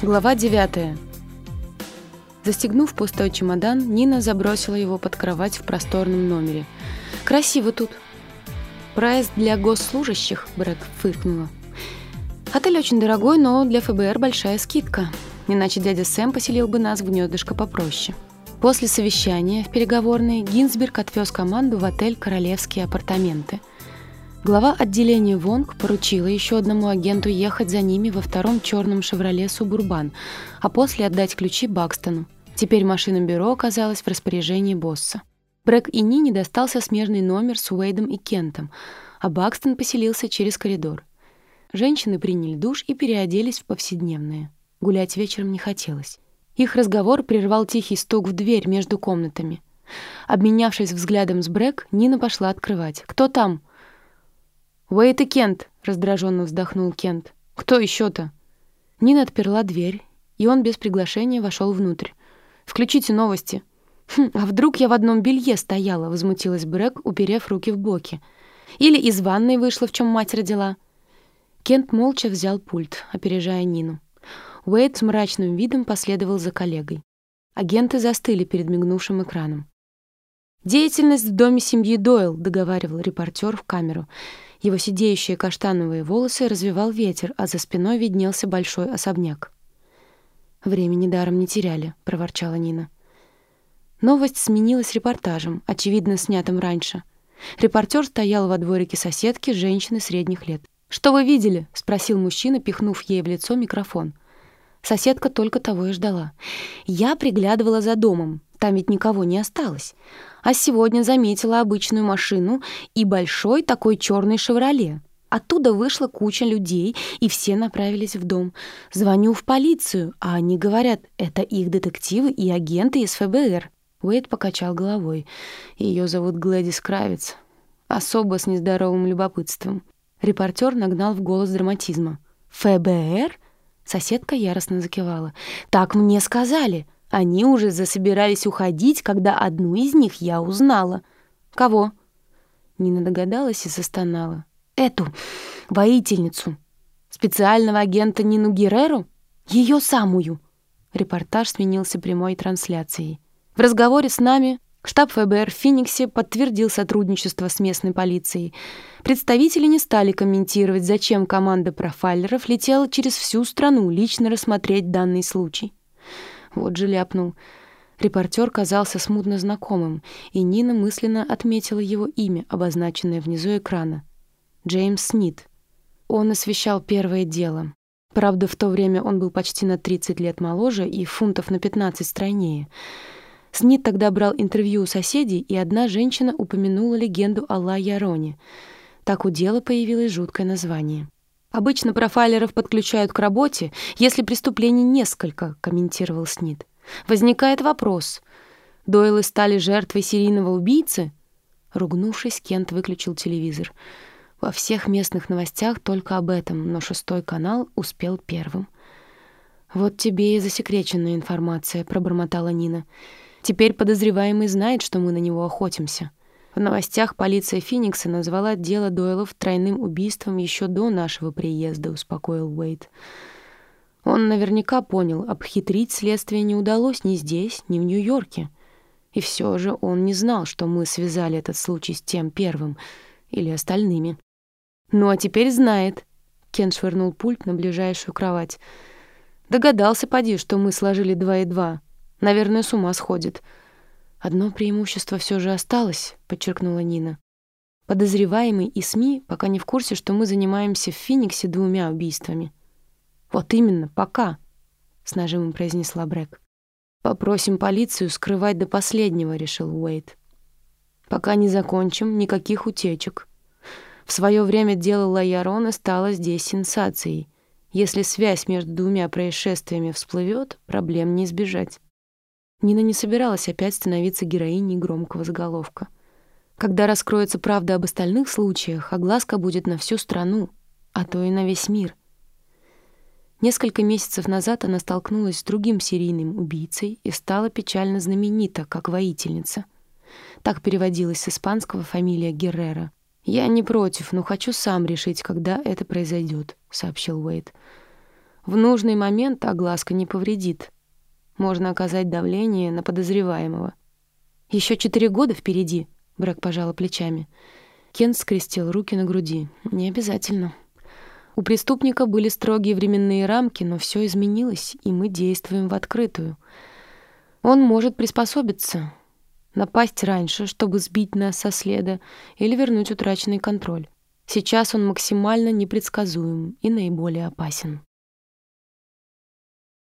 Глава 9. Застегнув пустой чемодан, Нина забросила его под кровать в просторном номере. «Красиво тут!» «Прайс для госслужащих», — Брэк фыркнула. «Отель очень дорогой, но для ФБР большая скидка. Иначе дядя Сэм поселил бы нас в гнездышко попроще». После совещания в переговорной Гинзберг отвез команду в отель «Королевские апартаменты». Глава отделения Вонг поручила еще одному агенту ехать за ними во втором черном «Шевроле Субурбан», а после отдать ключи Бакстону. Теперь машина бюро оказалась в распоряжении босса. Брэк и Нине достался смежный номер с Уэйдом и Кентом, а Бакстон поселился через коридор. Женщины приняли душ и переоделись в повседневное. Гулять вечером не хотелось. Их разговор прервал тихий стук в дверь между комнатами. Обменявшись взглядом с Брэк, Нина пошла открывать. «Кто там?» «Уэйт и Кент», — раздраженно вздохнул Кент. «Кто еще-то?» Нина отперла дверь, и он без приглашения вошел внутрь. «Включите новости». «Хм, а вдруг я в одном белье стояла?» — возмутилась Брэк, уперев руки в боки. «Или из ванной вышла, в чем мать родила?» Кент молча взял пульт, опережая Нину. Уэйт с мрачным видом последовал за коллегой. Агенты застыли перед мигнувшим экраном. «Деятельность в доме семьи Дойл», — договаривал репортер в камеру. Его сидеющие каштановые волосы развивал ветер, а за спиной виднелся большой особняк. «Времени даром не теряли», — проворчала Нина. Новость сменилась репортажем, очевидно, снятым раньше. Репортер стоял во дворике соседки, женщины средних лет. «Что вы видели?» — спросил мужчина, пихнув ей в лицо микрофон. Соседка только того и ждала. «Я приглядывала за домом. Там ведь никого не осталось а сегодня заметила обычную машину и большой такой черный «Шевроле». Оттуда вышла куча людей, и все направились в дом. Звоню в полицию, а они говорят, это их детективы и агенты из ФБР. Уэйд покачал головой. Ее зовут Глэдис Кравец. Особо с нездоровым любопытством. Репортер нагнал в голос драматизма. «ФБР?» Соседка яростно закивала. «Так мне сказали!» Они уже засобирались уходить, когда одну из них я узнала. Кого? Нина догадалась и застонала. Эту, воительницу. Специального агента Нину Герреру? Ее самую. Репортаж сменился прямой трансляцией. В разговоре с нами штаб ФБР в Фениксе подтвердил сотрудничество с местной полицией. Представители не стали комментировать, зачем команда профайлеров летела через всю страну лично рассмотреть данный случай. Вот же ляпнул. Репортер казался смутно знакомым, и Нина мысленно отметила его имя, обозначенное внизу экрана. Джеймс Снит. Он освещал первое дело. Правда, в то время он был почти на 30 лет моложе и фунтов на 15 стройнее. Снит тогда брал интервью у соседей, и одна женщина упомянула легенду о Ла Яроне. Так у дела появилось жуткое название. Обычно профайлеров подключают к работе, если преступлений несколько, комментировал Снит. Возникает вопрос: Дойлы стали жертвой серийного убийцы? Ругнувшись, Кент выключил телевизор. Во всех местных новостях только об этом, но шестой канал успел первым. Вот тебе и засекреченная информация, пробормотала Нина. Теперь подозреваемый знает, что мы на него охотимся. В новостях полиция Феникса назвала дело Дойлов тройным убийством еще до нашего приезда, успокоил Уэйт. Он наверняка понял, обхитрить следствие не удалось ни здесь, ни в Нью-Йорке. И все же он не знал, что мы связали этот случай с тем первым или остальными. Ну а теперь знает. Кен швырнул пульт на ближайшую кровать. Догадался, поди, что мы сложили два и два. Наверное, с ума сходит. Одно преимущество все же осталось, подчеркнула Нина. Подозреваемый и СМИ пока не в курсе, что мы занимаемся в Фениксе двумя убийствами. Вот именно, пока, с нажимом произнесла Брэк. Попросим полицию скрывать до последнего, решил Уэйт. Пока не закончим, никаких утечек. В свое время дело Лайарона стало здесь сенсацией. Если связь между двумя происшествиями всплывет, проблем не избежать. Нина не собиралась опять становиться героиней громкого заголовка. Когда раскроется правда об остальных случаях, огласка будет на всю страну, а то и на весь мир. Несколько месяцев назад она столкнулась с другим серийным убийцей и стала печально знаменита как воительница. Так переводилась с испанского фамилия Геррера. «Я не против, но хочу сам решить, когда это произойдет», — сообщил Уэйд. В нужный момент огласка не повредит. Можно оказать давление на подозреваемого. Еще четыре года впереди», — Брэк пожала плечами. Кен скрестил руки на груди. «Не обязательно». У преступника были строгие временные рамки, но все изменилось, и мы действуем в открытую. Он может приспособиться, напасть раньше, чтобы сбить нас со следа или вернуть утраченный контроль. Сейчас он максимально непредсказуем и наиболее опасен.